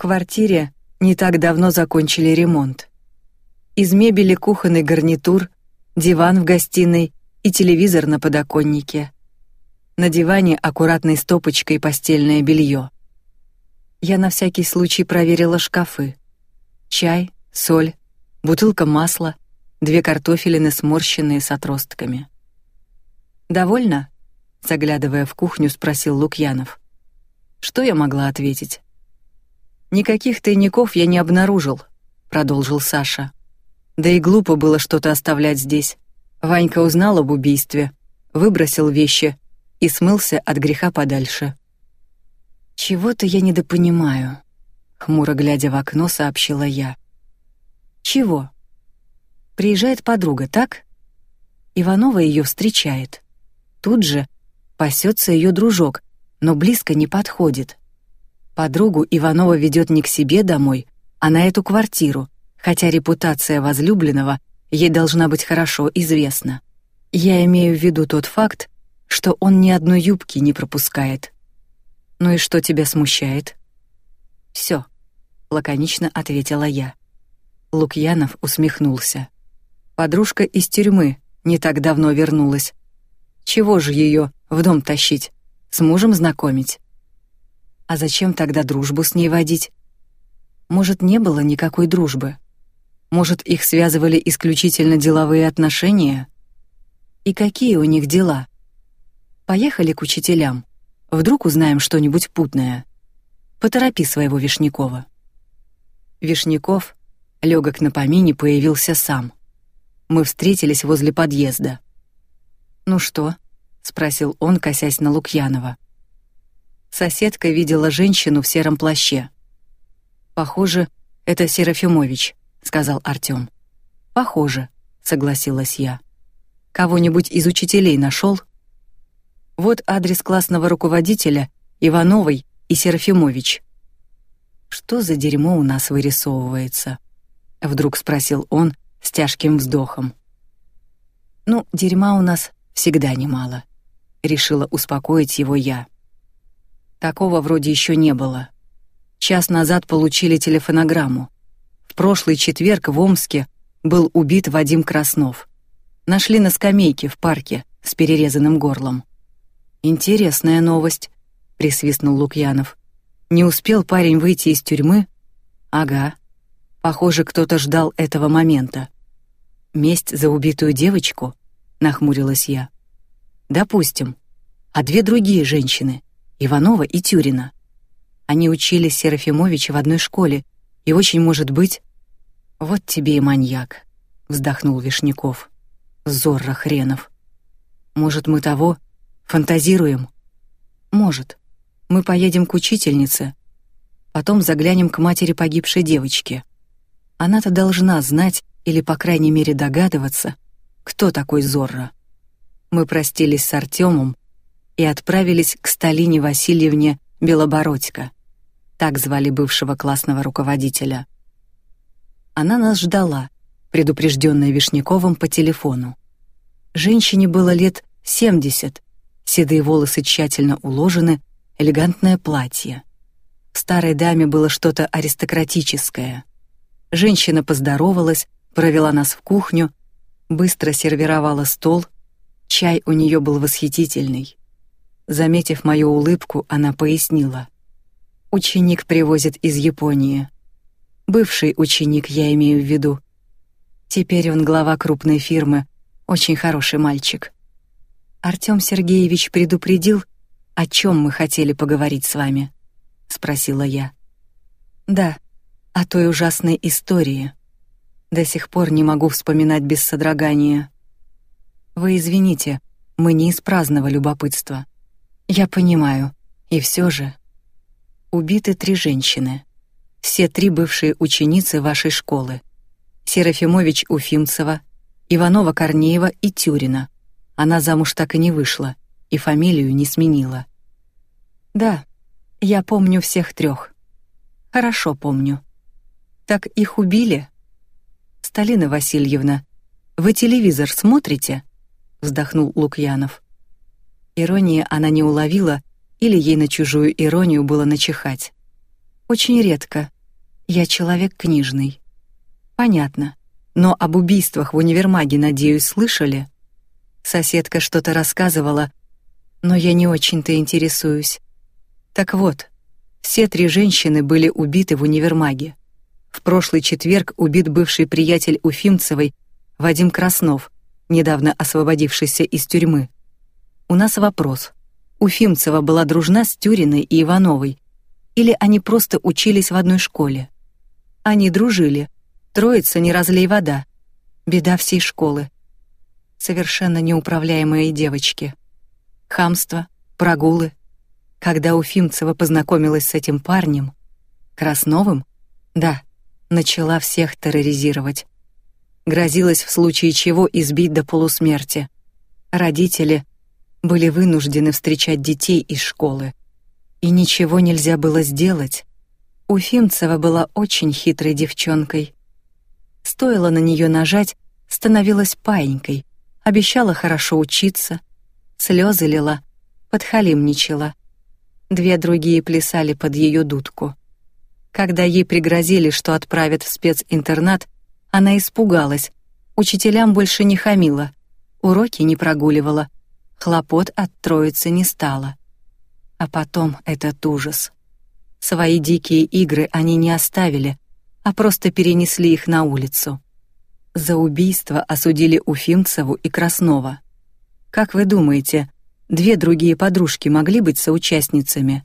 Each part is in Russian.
квартире не так давно закончили ремонт. Из мебели кухонный гарнитур, диван в гостиной и телевизор на подоконнике. На диване аккуратной стопочкой постельное белье. Я на всякий случай проверила шкафы. Чай, соль, бутылка масла, две картофелины сморщенные с отростками. Довольно? Заглядывая в кухню, спросил Лукьянов. Что я могла ответить? Никаких тайников я не обнаружил, продолжил Саша. Да и глупо было что-то оставлять здесь. Ванька узнал об убийстве, выбросил вещи и смылся от греха подальше. Чего-то я недопонимаю, хмуро глядя в окно, сообщила я. Чего? Приезжает подруга, так? Иванова ее встречает. Тут же пасется ее дружок, но близко не подходит. Подругу Иванова ведет не к себе домой, а на эту квартиру, хотя репутация возлюбленного ей должна быть хорошо известна. Я имею в виду тот факт, что он ни одной юбки не пропускает. Ну и что тебя смущает? Все, лаконично ответила я. Лукьянов усмехнулся. Подружка из тюрьмы не так давно вернулась. Чего же ее в дом тащить? С мужем знакомить? А зачем тогда дружбу с ней водить? Может, не было никакой дружбы? Может, их связывали исключительно деловые отношения? И какие у них дела? Поехали к учителям. Вдруг узнаем что-нибудь путное. Поторопи своего Вишнякова. Вишняков, легок на помине, появился сам. Мы встретились возле подъезда. Ну что? спросил он, косясь на Лукьянова. Соседка видела женщину в сером плаще. Похоже, это Серафимович сказал Артём. Похоже, согласилась я. Кого-нибудь из учителей нашел? Вот адрес классного руководителя Ивановой и Серафимович. Что за дерьмо у нас вырисовывается? Вдруг спросил он с тяжким вздохом. Ну, дерьма у нас всегда немало. Решила успокоить его я. Такого вроде еще не было. Час назад получили телефонограмму. В прошлый четверг в Омске был убит Вадим Краснов. Нашли на скамейке в парке с перерезанным горлом. Интересная новость, присвистнул Лукьянов. Не успел парень выйти из тюрьмы? Ага. Похоже, кто-то ждал этого момента. Месть за убитую девочку? нахмурилась я. Допустим. А две другие женщины, Иванова и Тюрина. Они учились Серафимовича в одной школе и очень может быть... Вот тебе и маньяк, вздохнул Вишняков. Зорро хренов. Может, мы того фантазируем? Может. Мы поедем к учительнице, потом заглянем к матери погибшей девочки. Она-то должна знать или по крайней мере догадываться, кто такой Зорро. Мы простились с Артемом и отправились к Сталине Васильевне Белобородько так звали бывшего классного руководителя. Она нас ждала, предупрежденная Вишняковым по телефону. Женщине было лет семьдесят, седые волосы тщательно уложены, элегантное платье. В старой даме было что-то аристократическое. Женщина поздоровалась, провела нас в кухню, быстро сервировала стол. Чай у нее был восхитительный. Заметив мою улыбку, она пояснила: Ученик привозит из Японии. Бывший ученик, я имею в виду. Теперь он глава крупной фирмы, очень хороший мальчик. Артём Сергеевич предупредил, о чем мы хотели поговорить с вами, спросила я. Да, о той ужасной истории. До сих пор не могу вспоминать без содрогания. Вы извините, мы не из праздного любопытства. Я понимаю, и все же убиты три женщины. Все три бывшие ученицы вашей школы. Серафимович Уфимцева, Иванова Корнеева и Тюрина. Она замуж так и не вышла и фамилию не сменила. Да, я помню всех трех. Хорошо помню. Так их убили? Сталина Васильевна, вы телевизор смотрите? вздохнул Лукьянов. Иронии она не уловила или ей на чужую иронию было начихать. Очень редко. Я человек книжный. Понятно. Но об убийствах в универмаге, надеюсь, слышали? Соседка что-то рассказывала, но я не очень-то интересуюсь. Так вот, все три женщины были убиты в универмаге. В прошлый четверг убит бывший приятель Уфимцевой Вадим Краснов, недавно освободившийся из тюрьмы. У нас вопрос. Уфимцева была дружна с Тюриной и Ивановой, или они просто учились в одной школе? Они дружили. Троица не разлей вода. Беда всей школы. Совершенно неуправляемые девочки. Хамство, прогулы, когда Уфимцева познакомилась с этим парнем, Красновым, да, начала всех терроризировать. Грозилась в случае чего избить до полусмерти. Родители были вынуждены встречать детей из школы. И ничего нельзя было сделать. Уфимцева была очень хитрой девчонкой. Стоило на нее нажать, становилась паинькой, обещала хорошо учиться, слезы лила, подхалимничала. Две другие плясали под ее дудку. Когда ей пригрозили, что отправят в специнтернат, она испугалась. Учителям больше не хамила, уроки не прогуливала, хлопот от троицы не стало. А потом этот ужас. Свои дикие игры они не оставили, а просто перенесли их на улицу. За убийство осудили Уфимцеву и Краснова. Как вы думаете, Две другие подружки могли быть соучастницами.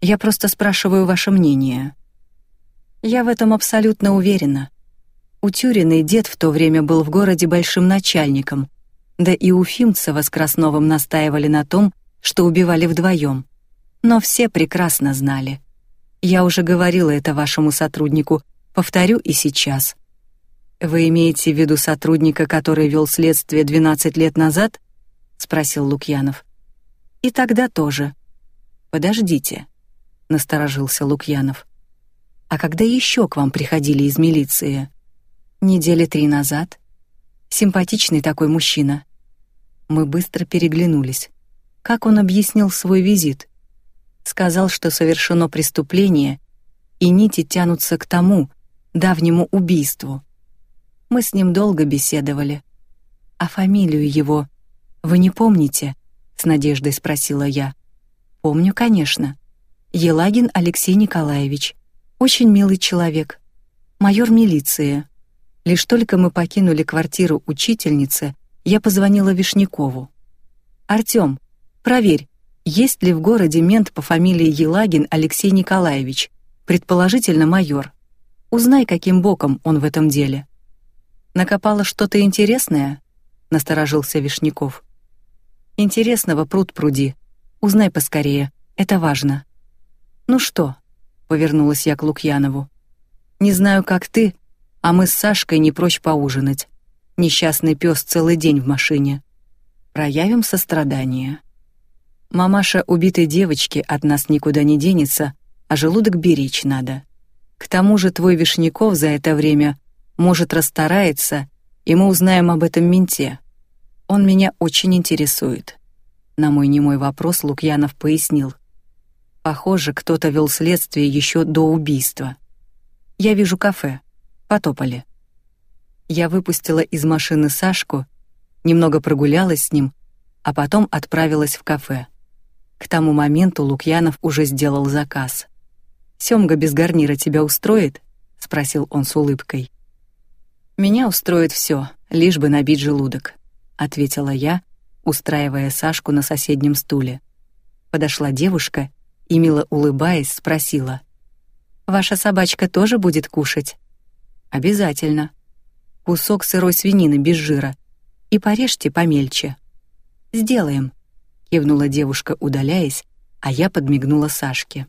Я просто спрашиваю ваше мнение. Я в этом абсолютно уверена. У дед в то время был в городе большим начальником, да и у Фимцева с Красновым настаивали на том, что убивали вдвоем. Но все прекрасно знали. Я уже говорила это вашему сотруднику, повторю и сейчас. Вы имеете в виду сотрудника, который вел следствие 12 лет назад? спросил Лукьянов. И тогда тоже. Подождите, насторожился Лукьянов. А когда еще к вам приходили из милиции? Недели три назад. Симпатичный такой мужчина. Мы быстро переглянулись. Как он объяснил свой визит? Сказал, что совершено преступление, и нити тянутся к тому давнему убийству. Мы с ним долго беседовали. А фамилию его вы не помните? с надеждой спросила я. Помню, конечно. Елагин Алексей Николаевич. Очень милый человек. Майор милиции. Лишь только мы покинули квартиру учительницы, я позвонила Вишнякову. Артём, проверь, есть ли в городе мент по фамилии Елагин Алексей Николаевич, предположительно майор. Узнай, каким боком он в этом деле. Накопало что-то интересное? Насторожился Вишняков. Интересного пруд пруди. Узнай поскорее, это важно. Ну что? Повернулась я к Лукьянову. Не знаю, как ты, а мы с Сашкой не прочь поужинать. Несчастный пес целый день в машине. Проявим сострадание. Мамаша убитой девочки от нас никуда не денется, а желудок беречь надо. К тому же твой Вишняков за это время может расстарается, и мы узнаем об этом менте. Он меня очень интересует. На мой немой вопрос Лукьянов пояснил. Похоже, кто-то вел следствие еще до убийства. Я вижу кафе. Потопали. Я выпустила из машины Сашку, немного прогулялась с ним, а потом отправилась в кафе. К тому моменту Лукьянов уже сделал заказ. Сёмга без гарнира тебя устроит? спросил он с улыбкой. Меня устроит все, лишь бы набить желудок ответила я, устраивая Сашку на соседнем стуле. Подошла девушка и мило улыбаясь спросила: "Ваша собачка тоже будет кушать?" "Обязательно. Кусок сырой свинины без жира и порежьте помельче". "Сделаем", кивнула девушка, удаляясь, а я подмигнула Сашке.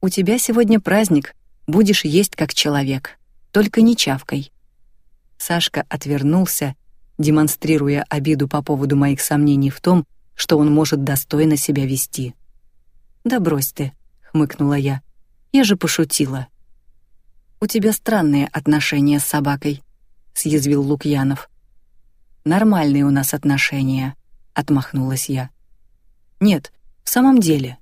"У тебя сегодня праздник, будешь есть как человек, только не чавкой". Сашка отвернулся демонстрируя обиду по поводу моих сомнений в том, что он может достойно себя вести. «Да брось ты», — хмыкнула я. «Я же пошутила». «У тебя странные отношения с собакой», — съязвил Лукьянов. «Нормальные у нас отношения», — отмахнулась я. «Нет, в самом деле.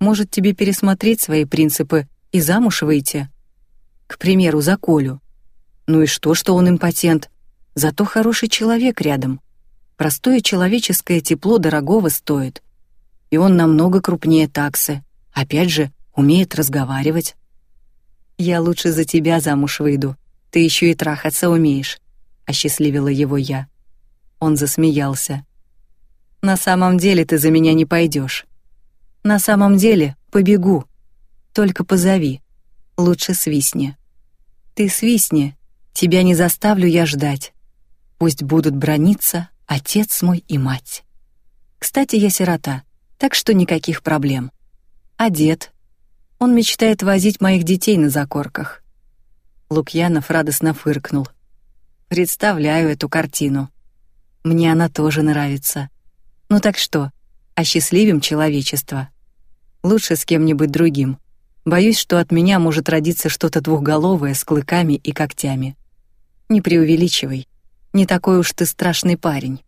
Может, тебе пересмотреть свои принципы и замуж выйти. К примеру, за Колю. Ну и что, что он импотент? Зато хороший человек рядом. Простое человеческое тепло дорогого стоит. И он намного крупнее таксы. Опять же, умеет разговаривать. Я лучше за тебя замуж выйду. Ты еще и трахаться умеешь, осчастливила его я. Он засмеялся. На самом деле ты за меня не пойдешь. На самом деле побегу. Только позови. Лучше свистни. Ты свистни, тебя не заставлю я ждать. Пусть будут брониться отец мой и мать. Кстати, я сирота, так что никаких проблем. А дед? Он мечтает возить моих детей на закорках. Лукьянов радостно фыркнул. Представляю эту картину. Мне она тоже нравится. Ну так что, осчастливим человечество. Лучше с кем-нибудь другим. Боюсь, что от меня может родиться что-то двухголовое с клыками и когтями. Не преувеличивай. Не такой уж ты страшный парень.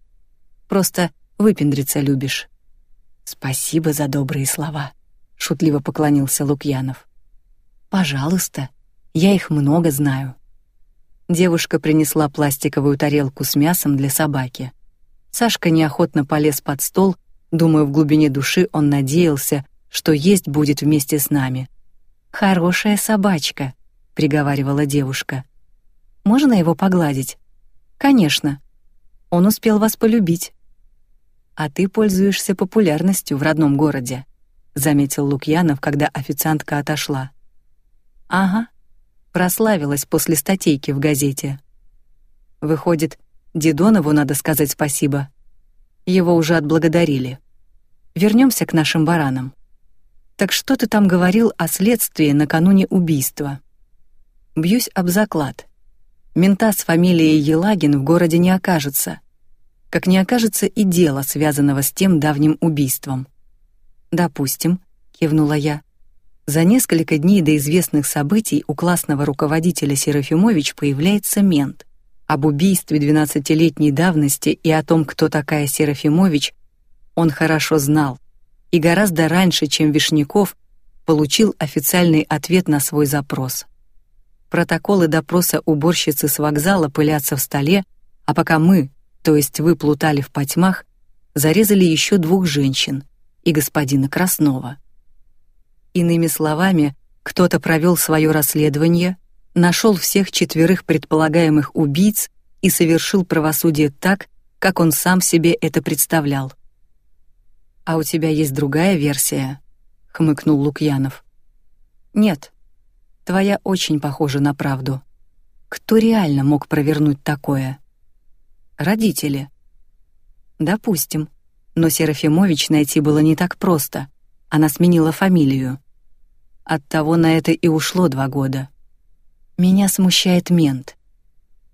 Просто выпендриться любишь. Спасибо за добрые слова, шутливо поклонился Лукьянов. Пожалуйста, я их много знаю. Девушка принесла пластиковую тарелку с мясом для собаки. Сашка неохотно полез под стол, думаю, в глубине души он надеялся, что есть будет вместе с нами. Хорошая собачка, приговаривала девушка. Можно его погладить? Конечно. Он успел вас полюбить. А ты пользуешься популярностью в родном городе, заметил Лукьянов, когда официантка отошла. Ага. Прославилась после статейки в газете. Выходит, Дидонову надо сказать спасибо. Его уже отблагодарили. Вернемся к нашим баранам. Так что ты там говорил о следствии накануне убийства? Бьюсь об заклад. Мента с фамилией Елагин в городе не окажется. Как не окажется и дело, связанного с тем давним убийством. Допустим, кивнула я. За несколько дней до известных событий у классного руководителя Серафимович появляется мент. Об убийстве двенадцатилетней давности и о том, кто такая Серафимович, он хорошо знал и гораздо раньше, чем Вишняков, получил официальный ответ на свой запрос. Протоколы допроса уборщицы с вокзала пылятся в столе, а пока мы, то есть вы плутали в потьмах, зарезали еще двух женщин и господина Краснова. Иными словами, кто-то провел свое расследование, нашел всех четверых предполагаемых убийц и совершил правосудие так, как он сам себе это представлял. А у тебя есть другая версия? хмыкнул Лукьянов. Нет. Твоя очень похожа на правду. Кто реально мог провернуть такое? Родители. Допустим. Но Серафимович найти было не так просто. Она сменила фамилию. Оттого на это и ушло два года. Меня смущает мент.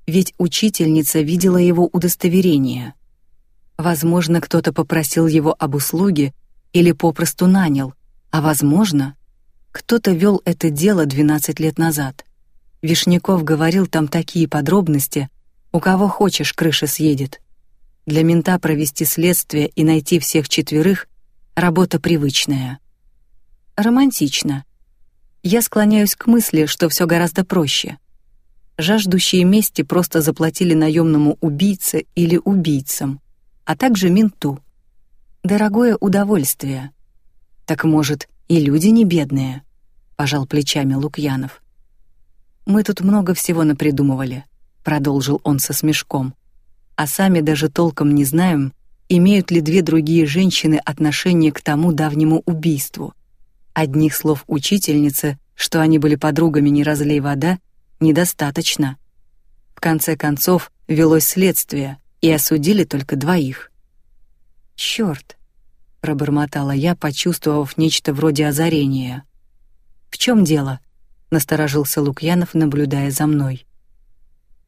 Ведь учительница видела его удостоверение. Возможно, кто-то попросил его об услуге или попросту нанял, а возможно, кто-то вел это дело 12 лет назад. Вишняков говорил там такие подробности, у кого хочешь, крыша съедет. Для мента провести следствие и найти всех четверых работа привычная. Романтично, я склоняюсь к мысли, что все гораздо проще. Жаждущие мести просто заплатили наемному убийце или убийцам, а также менту. Дорогое удовольствие. Так может, и люди не бедные? Пожал плечами Лукьянов. Мы тут много всего напридумывали, продолжил он со смешком. А сами даже толком не знаем, имеют ли две другие женщины отношение к тому давнему убийству. Одних слов учительницы, что они были подругами не разлей вода, недостаточно. В конце концов, велось следствие, и осудили только двоих. Черт! пробормотала я, почувствовав нечто вроде озарения. В чем дело? насторожился Лукьянов, наблюдая за мной.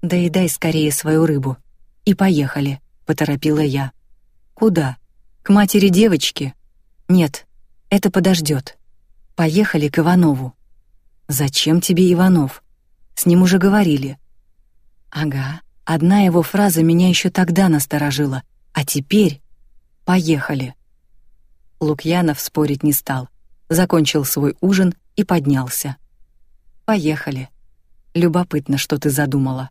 Доедай скорее свою рыбу и поехали, поторопила я. Куда? К матери девочки? Нет, это подождет. Поехали к Иванову. Зачем тебе Иванов? С ним уже говорили. Ага, одна его фраза меня еще тогда насторожила, а теперь поехали. Лукьянов спорить не стал, закончил свой ужин и поднялся. Поехали. Любопытно, что ты задумала.